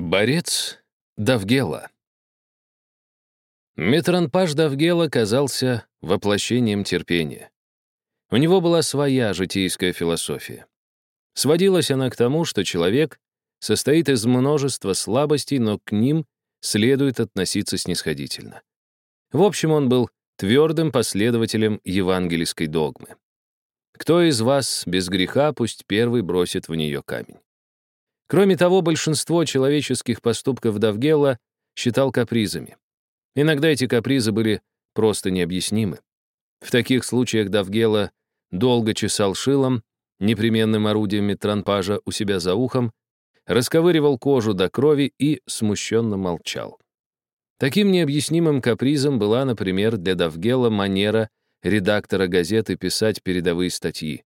Борец Давгела Метранпаш Давгела казался воплощением терпения. У него была своя житейская философия. Сводилась она к тому, что человек состоит из множества слабостей, но к ним следует относиться снисходительно. В общем, он был твердым последователем евангельской догмы. Кто из вас без греха, пусть первый бросит в нее камень. Кроме того, большинство человеческих поступков Давгела считал капризами. Иногда эти капризы были просто необъяснимы. В таких случаях Давгела долго чесал шилом, непременным орудием метранпажа у себя за ухом, расковыривал кожу до крови и смущенно молчал. Таким необъяснимым капризом была, например, для Давгела манера редактора газеты писать передовые статьи.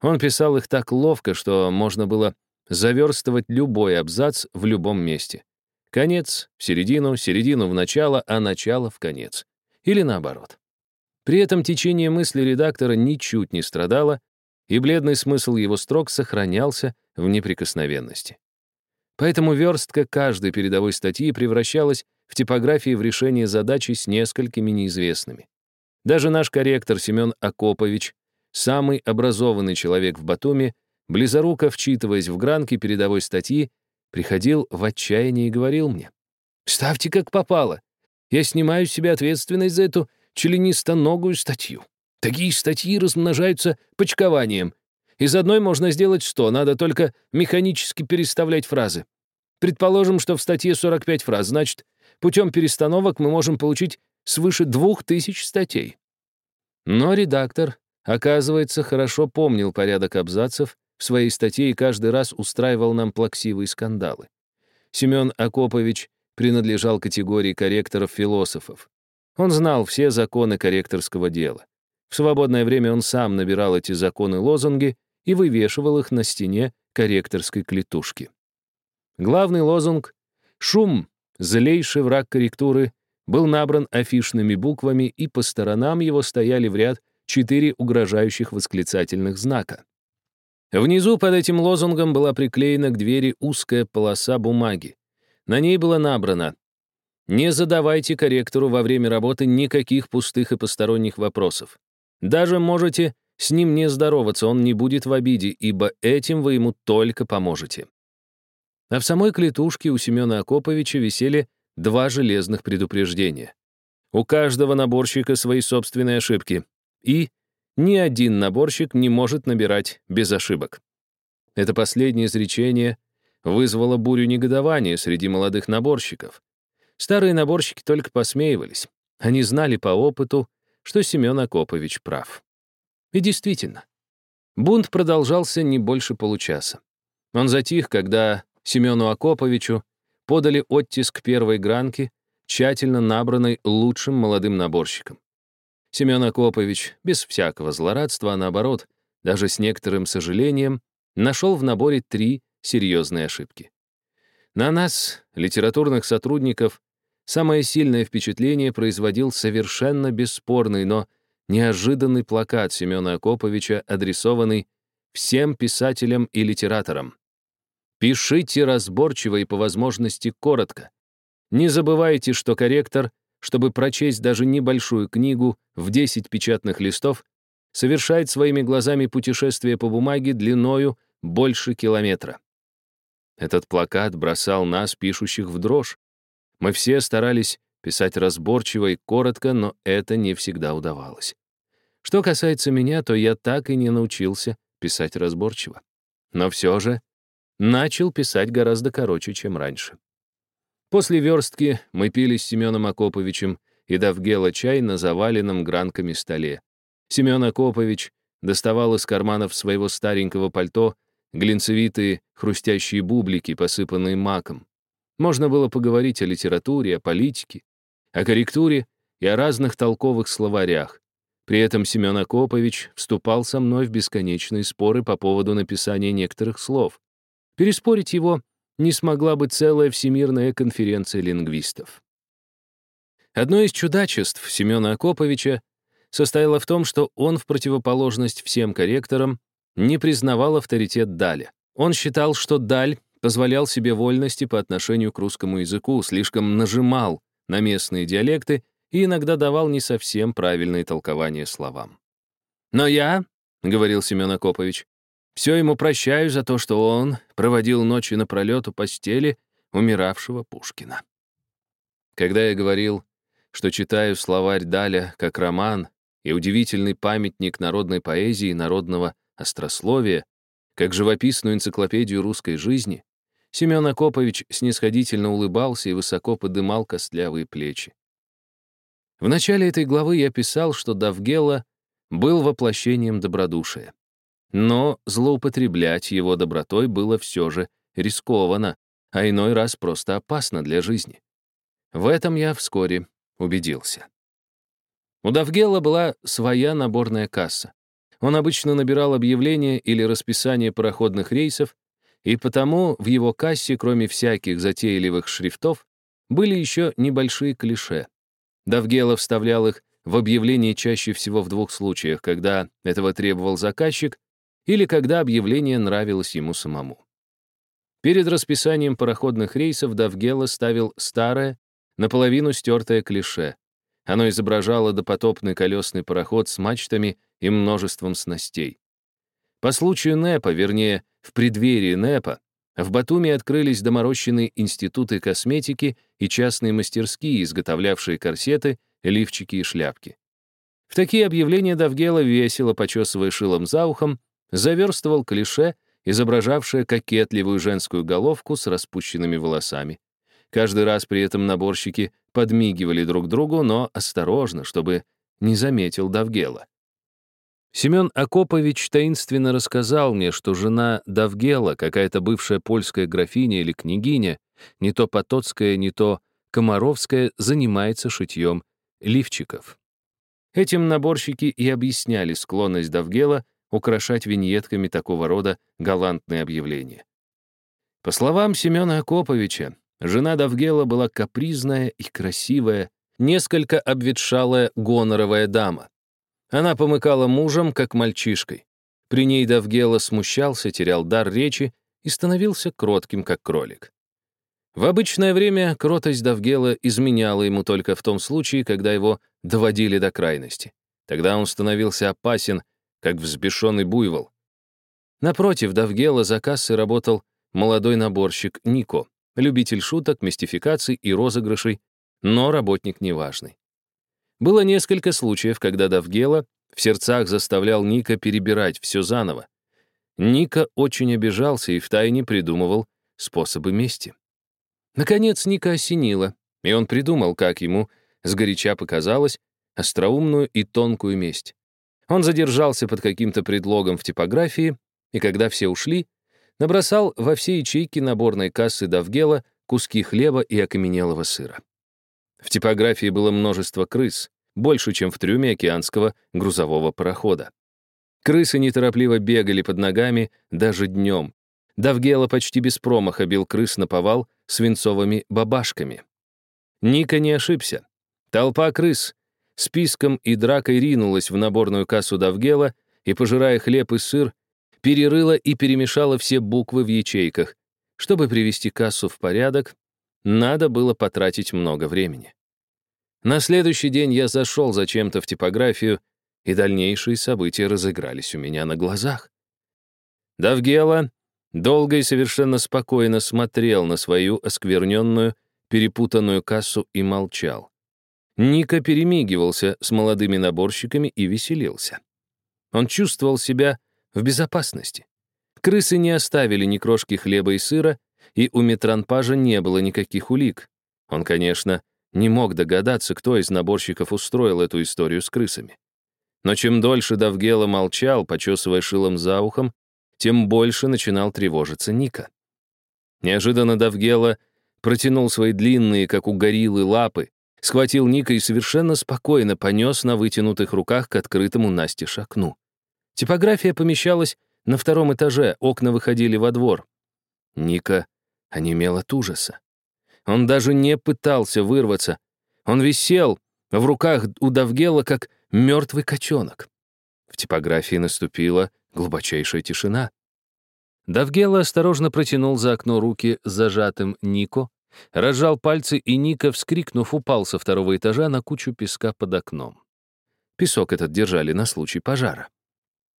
Он писал их так ловко, что можно было заверстывать любой абзац в любом месте. Конец в середину, середину в начало, а начало в конец. Или наоборот. При этом течение мысли редактора ничуть не страдало, и бледный смысл его строк сохранялся в неприкосновенности. Поэтому верстка каждой передовой статьи превращалась в типографии в решении задачи с несколькими неизвестными. Даже наш корректор Семен Акопович, самый образованный человек в Батуми, близоруко вчитываясь в гранки передовой статьи, приходил в отчаяние и говорил мне, «Ставьте как попало. Я снимаю с себя ответственность за эту членистоногую статью. Такие статьи размножаются почкованием. Из одной можно сделать сто, надо только механически переставлять фразы. Предположим, что в статье 45 фраз, значит, путем перестановок мы можем получить свыше двух тысяч статей. Но редактор, оказывается, хорошо помнил порядок абзацев своей статье каждый раз устраивал нам плаксивые скандалы. Семен Акопович принадлежал категории корректоров-философов. Он знал все законы корректорского дела. В свободное время он сам набирал эти законы-лозунги и вывешивал их на стене корректорской клетушки. Главный лозунг «Шум, злейший враг корректуры» был набран афишными буквами, и по сторонам его стояли в ряд четыре угрожающих восклицательных знака. Внизу под этим лозунгом была приклеена к двери узкая полоса бумаги. На ней было набрано «Не задавайте корректору во время работы никаких пустых и посторонних вопросов. Даже можете с ним не здороваться, он не будет в обиде, ибо этим вы ему только поможете». А в самой клетушке у Семена Акоповича висели два железных предупреждения. У каждого наборщика свои собственные ошибки. И ни один наборщик не может набирать без ошибок. Это последнее изречение вызвало бурю негодования среди молодых наборщиков. Старые наборщики только посмеивались. Они знали по опыту, что Семен Акопович прав. И действительно, бунт продолжался не больше получаса. Он затих, когда Семену Акоповичу подали оттиск первой гранки, тщательно набранной лучшим молодым наборщиком. Семен Акопович, без всякого злорадства, а наоборот, даже с некоторым сожалением, нашел в наборе три серьезные ошибки. На нас, литературных сотрудников, самое сильное впечатление производил совершенно бесспорный, но неожиданный плакат Семена Акоповича, адресованный всем писателям и литераторам. Пишите разборчиво и по возможности коротко. Не забывайте, что корректор чтобы прочесть даже небольшую книгу в 10 печатных листов, совершает своими глазами путешествие по бумаге длиною больше километра. Этот плакат бросал нас, пишущих, в дрожь. Мы все старались писать разборчиво и коротко, но это не всегда удавалось. Что касается меня, то я так и не научился писать разборчиво. Но все же начал писать гораздо короче, чем раньше. После верстки мы пили с Семеном Акоповичем и Давгела чай на заваленном гранками столе. Семен Акопович доставал из карманов своего старенького пальто глинцевитые хрустящие бублики, посыпанные маком. Можно было поговорить о литературе, о политике, о корректуре и о разных толковых словарях. При этом Семен Акопович вступал со мной в бесконечные споры по поводу написания некоторых слов. Переспорить его не смогла бы целая всемирная конференция лингвистов. Одно из чудачеств Семена Акоповича состояло в том, что он, в противоположность всем корректорам, не признавал авторитет Даля. Он считал, что Даль позволял себе вольности по отношению к русскому языку, слишком нажимал на местные диалекты и иногда давал не совсем правильные толкования словам. «Но я», — говорил Семен Акопович, «все ему прощаю за то, что он проводил ночи напролет у постели умиравшего Пушкина». Когда я говорил, что читаю словарь Даля как роман и удивительный памятник народной поэзии и народного острословия, как живописную энциклопедию русской жизни, Семен Акопович снисходительно улыбался и высоко подымал костлявые плечи. В начале этой главы я писал, что Давгела был воплощением добродушия. Но злоупотреблять его добротой было все же рискованно, а иной раз просто опасно для жизни. В этом я вскоре убедился. У Давгела была своя наборная касса. Он обычно набирал объявления или расписание пароходных рейсов, и потому в его кассе, кроме всяких затейливых шрифтов, были еще небольшие клише. Давгела вставлял их в объявление чаще всего в двух случаях, когда этого требовал заказчик или когда объявление нравилось ему самому. Перед расписанием пароходных рейсов Давгела ставил старое, наполовину стертое клише. Оно изображало допотопный колесный пароход с мачтами и множеством снастей. По случаю НЭПа, вернее, в преддверии НЭПа, в Батуми открылись доморощенные институты косметики и частные мастерские, изготовлявшие корсеты, лифчики и шляпки. В такие объявления Давгела, весело почесывая шилом за ухом, заверстывал клише, изображавшее кокетливую женскую головку с распущенными волосами. Каждый раз при этом наборщики подмигивали друг другу, но осторожно, чтобы не заметил Давгела. Семен Акопович таинственно рассказал мне, что жена Давгела, какая-то бывшая польская графиня или княгиня, не то Потоцкая, не то Комаровская, занимается шитьем лифчиков. Этим наборщики и объясняли склонность Давгела украшать виньетками такого рода галантные объявления. По словам Семена Акоповича, жена Давгела была капризная и красивая, несколько обветшалая гоноровая дама. Она помыкала мужем, как мальчишкой. При ней Давгела смущался, терял дар речи и становился кротким, как кролик. В обычное время кротость Давгела изменяла ему только в том случае, когда его доводили до крайности. Тогда он становился опасен, как взбешенный буйвол. Напротив, Давгела за кассой работал молодой наборщик Нико, любитель шуток, мистификаций и розыгрышей, но работник неважный. Было несколько случаев, когда Давгела в сердцах заставлял Ника перебирать все заново. Ника очень обижался и втайне придумывал способы мести. Наконец Ника осенило, и он придумал, как ему сгоряча показалось, остроумную и тонкую месть. Он задержался под каким-то предлогом в типографии, и когда все ушли, набросал во все ячейки наборной кассы Давгела куски хлеба и окаменелого сыра. В типографии было множество крыс, больше, чем в трюме океанского грузового парохода. Крысы неторопливо бегали под ногами даже днем. Давгела почти без промаха бил крыс на повал свинцовыми бабашками. Ника не ошибся. Толпа крыс списком и дракой ринулась в наборную кассу Давгела и, пожирая хлеб и сыр, перерыла и перемешала все буквы в ячейках. Чтобы привести кассу в порядок, надо было потратить много времени. На следующий день я зашел зачем-то в типографию, и дальнейшие события разыгрались у меня на глазах. Давгела долго и совершенно спокойно смотрел на свою оскверненную, перепутанную кассу и молчал. Ника перемигивался с молодыми наборщиками и веселился. Он чувствовал себя в безопасности. Крысы не оставили ни крошки хлеба и сыра, и у Метранпажа не было никаких улик. Он, конечно, не мог догадаться, кто из наборщиков устроил эту историю с крысами. Но чем дольше Давгела молчал, почесывая шилом за ухом, тем больше начинал тревожиться Ника. Неожиданно Давгела протянул свои длинные, как у гориллы, лапы, схватил Ника и совершенно спокойно понес на вытянутых руках к открытому Насте окну. Типография помещалась на втором этаже, окна выходили во двор. Ника онемел от ужаса. Он даже не пытался вырваться. Он висел в руках у Давгела, как мертвый котенок. В типографии наступила глубочайшая тишина. Давгела осторожно протянул за окно руки зажатым Нико, разжал пальцы, и Ника, вскрикнув, упал со второго этажа на кучу песка под окном. Песок этот держали на случай пожара.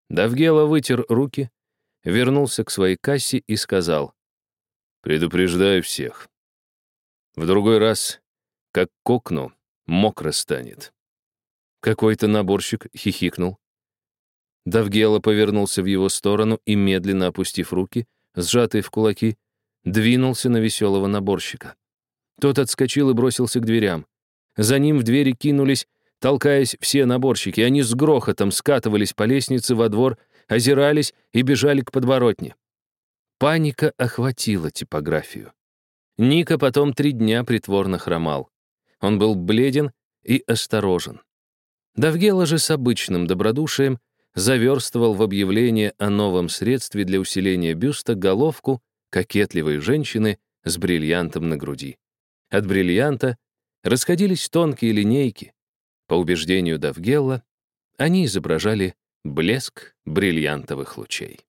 Давгела вытер руки, вернулся к своей кассе и сказал, «Предупреждаю всех. В другой раз, как кокну, мокро станет». Какой-то наборщик хихикнул. Давгела повернулся в его сторону и, медленно опустив руки, сжатые в кулаки, двинулся на веселого наборщика. Тот отскочил и бросился к дверям. За ним в двери кинулись, толкаясь все наборщики. Они с грохотом скатывались по лестнице во двор, озирались и бежали к подворотне. Паника охватила типографию. Ника потом три дня притворно хромал. Он был бледен и осторожен. Давгела же с обычным добродушием заверстывал в объявление о новом средстве для усиления бюста головку кокетливой женщины с бриллиантом на груди. От бриллианта расходились тонкие линейки. По убеждению Давгелла, они изображали блеск бриллиантовых лучей.